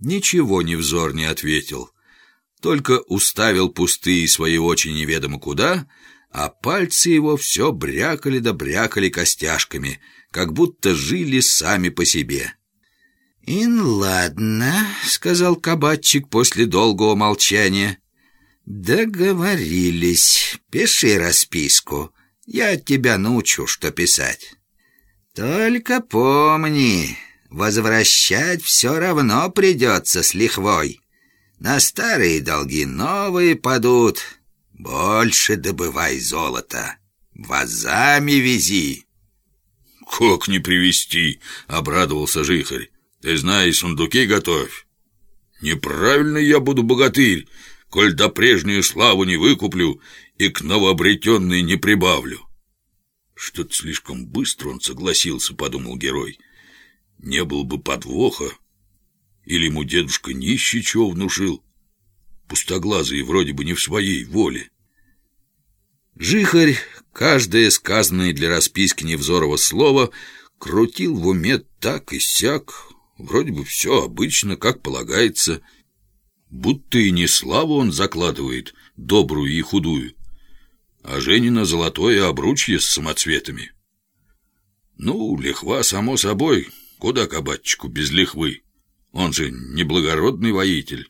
Ничего Невзор не ответил, только уставил пустые свои очи неведомо куда, а пальцы его все брякали да брякали костяшками, как будто жили сами по себе. «Ин, ладно», — сказал кабачик после долгого молчания. «Договорились. Пиши расписку. Я тебя научу, что писать. Только помни, возвращать все равно придется с лихвой. На старые долги новые падут. Больше добывай золото. Вазами вези. «Как не привезти?» — обрадовался Жихарь. «Ты знаешь, сундуки готовь. Неправильно я буду богатырь, коль до прежнюю славу не выкуплю и к новообретенной не прибавлю». Что-то слишком быстро он согласился, подумал герой. Не было бы подвоха. Или ему дедушка нищий чего внушил. Пустоглазый вроде бы не в своей воле. Жихарь, каждое сказанное для расписки Невзорова слово, крутил в уме так и сяк. Вроде бы все обычно, как полагается. Будто и не славу он закладывает, добрую и худую, а Женина золотое обручье с самоцветами. Ну, лихва, само собой, куда кабачику без лихвы? Он же неблагородный воитель.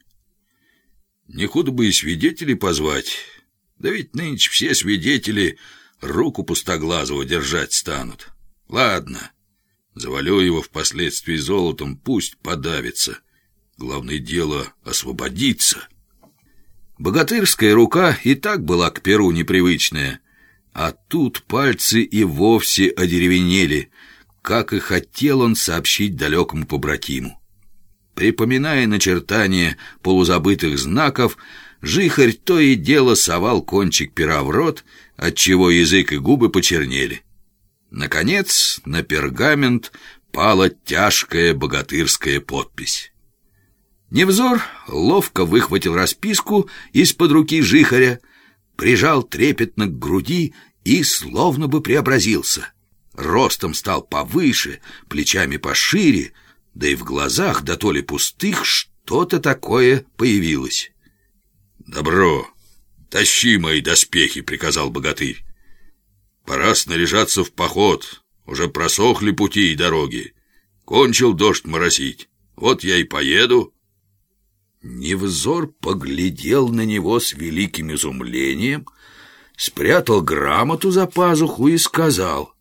Не худо бы и свидетелей позвать. Да ведь нынче все свидетели руку пустоглазого держать станут. Ладно, завалю его впоследствии золотом, пусть подавится. Главное дело — освободиться». Богатырская рука и так была к перу непривычная, а тут пальцы и вовсе одеревенели, как и хотел он сообщить далекому побратиму. Припоминая начертания полузабытых знаков, жихарь то и дело совал кончик пера в рот, отчего язык и губы почернели. Наконец, на пергамент пала тяжкая богатырская подпись. Невзор ловко выхватил расписку из-под руки жихаря, прижал трепетно к груди и словно бы преобразился. Ростом стал повыше, плечами пошире, да и в глазах, да то ли пустых, что-то такое появилось. «Добро, тащи мои доспехи», — приказал богатырь. «Пора снаряжаться в поход, уже просохли пути и дороги. Кончил дождь моросить, вот я и поеду». Невзор поглядел на него с великим изумлением, спрятал грамоту за пазуху и сказал,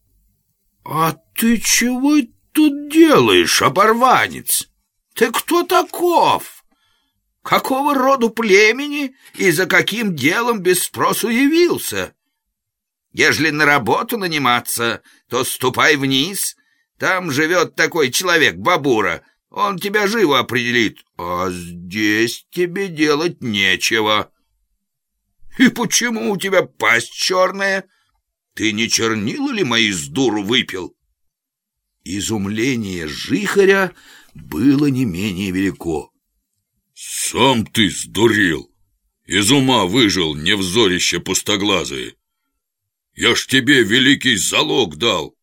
«А ты чего тут делаешь, оборванец? Ты кто таков? Какого роду племени и за каким делом без спросу явился? Ежели на работу наниматься, то ступай вниз, там живет такой человек, Бабура, он тебя живо определит, а здесь тебе делать нечего. И почему у тебя пасть черная? Ты не чернила ли мои с дуру выпил? Изумление жихаря было не менее велико. Сам ты сдурил, из ума выжил невзорище пустоглазые. Я ж тебе великий залог дал.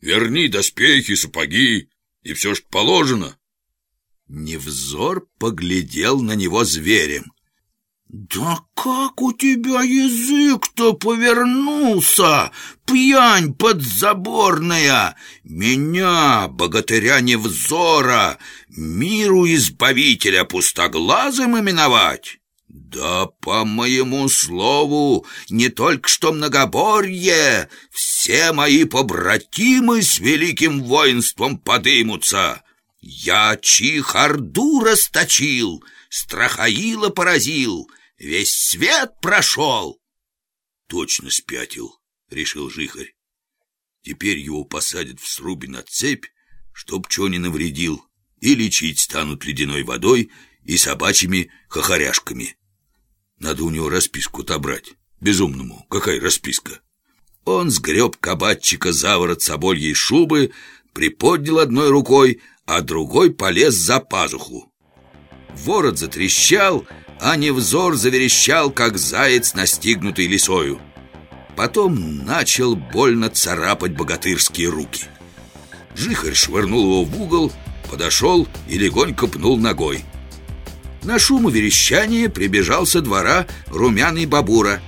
Верни доспехи, сапоги, и все ж положено. Невзор поглядел на него зверем. «Да как у тебя язык-то повернулся, пьянь подзаборная! Меня, богатыря Невзора, миру избавителя пустоглазым именовать? Да по моему слову, не только что многоборье, все мои побратимы с великим воинством подымутся. Я Чихарду расточил, Страхаила поразил, весь свет прошел. Точно спятил, решил Жихарь. Теперь его посадят в срубе на цепь, чтоб чё не навредил, и лечить станут ледяной водой и собачьими хохоряшками. Надо у него расписку-то брать. Безумному, какая расписка? Он сгреб кабачика за ворот собольей шубы, приподнял одной рукой, а другой полез за пазуху. Ворот затрещал, а невзор заверещал, как заяц, настигнутый лисою. Потом начал больно царапать богатырские руки. Жихарь швырнул его в угол, подошел и легонько пнул ногой. На шум и верещание прибежал со двора румяный бабура.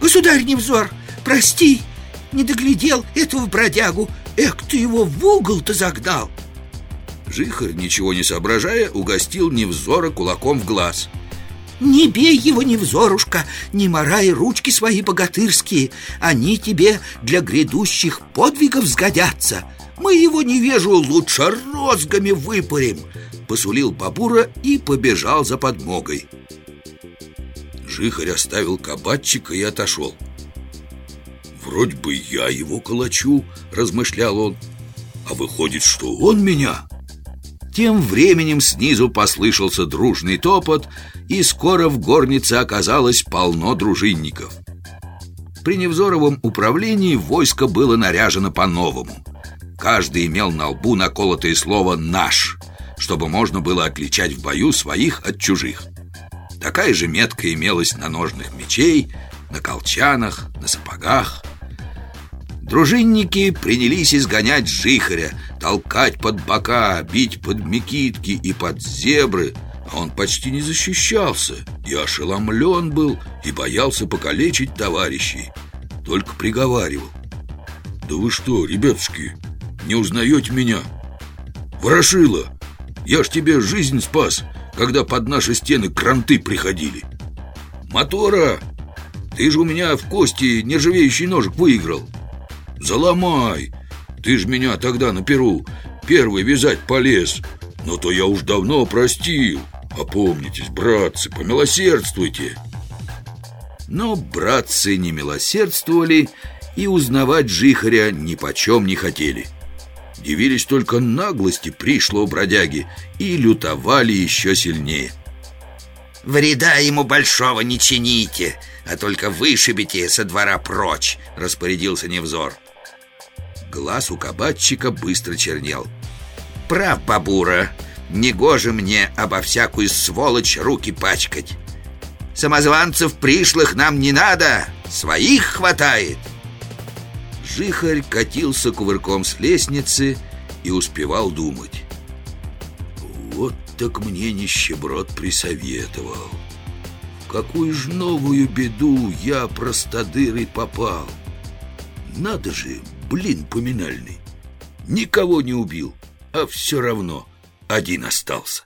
«Государь Невзор, прости, не доглядел этого бродягу, эх, ты его в угол-то загнал!» Жихарь, ничего не соображая, угостил Невзора кулаком в глаз – не бей его, Невзорушка, не морай ручки свои богатырские. Они тебе для грядущих подвигов сгодятся. Мы его невежу лучше розгами выпарим Посулил Бабура и побежал за подмогой. Жихарь оставил кабатчика и отошел. «Вроде бы я его калачу», — размышлял он. «А выходит, что он меня?» Тем временем снизу послышался дружный топот, и скоро в горнице оказалось полно дружинников. При Невзоровом управлении войско было наряжено по-новому. Каждый имел на лбу наколотое слово «наш», чтобы можно было отличать в бою своих от чужих. Такая же метка имелась на ножных мечей, на колчанах, на сапогах – Дружинники принялись изгонять жихаря, толкать под бока, бить под мекитки и под зебры, а он почти не защищался и ошеломлен был, и боялся покалечить товарищей. Только приговаривал. «Да вы что, ребятушки, не узнаете меня? Ворошила, я ж тебе жизнь спас, когда под наши стены кранты приходили. Мотора, ты же у меня в кости нержавеющий ножик выиграл». Заломай! Ты ж меня тогда на Перу первый вязать полез. Но то я уж давно простил. Опомнитесь, братцы, помилосердствуйте. Но братцы не милосердствовали и узнавать Жихаря ни почем не хотели. Дивились только наглости пришлого бродяги и лютовали еще сильнее. «Вреда ему большого не чините, а только вышибите со двора прочь», — распорядился Невзор. Глаз у кабатчика быстро чернел. Прав, бабура Негоже мне обо всякую сволочь руки пачкать. Самозванцев пришлых нам не надо Своих хватает Жихарь катился кувырком с лестницы и успевал думать. Вот так мне нищеброд присоветовал. В какую ж новую беду я простодырый попал? Надо же, блин поминальный. Никого не убил, а все равно один остался.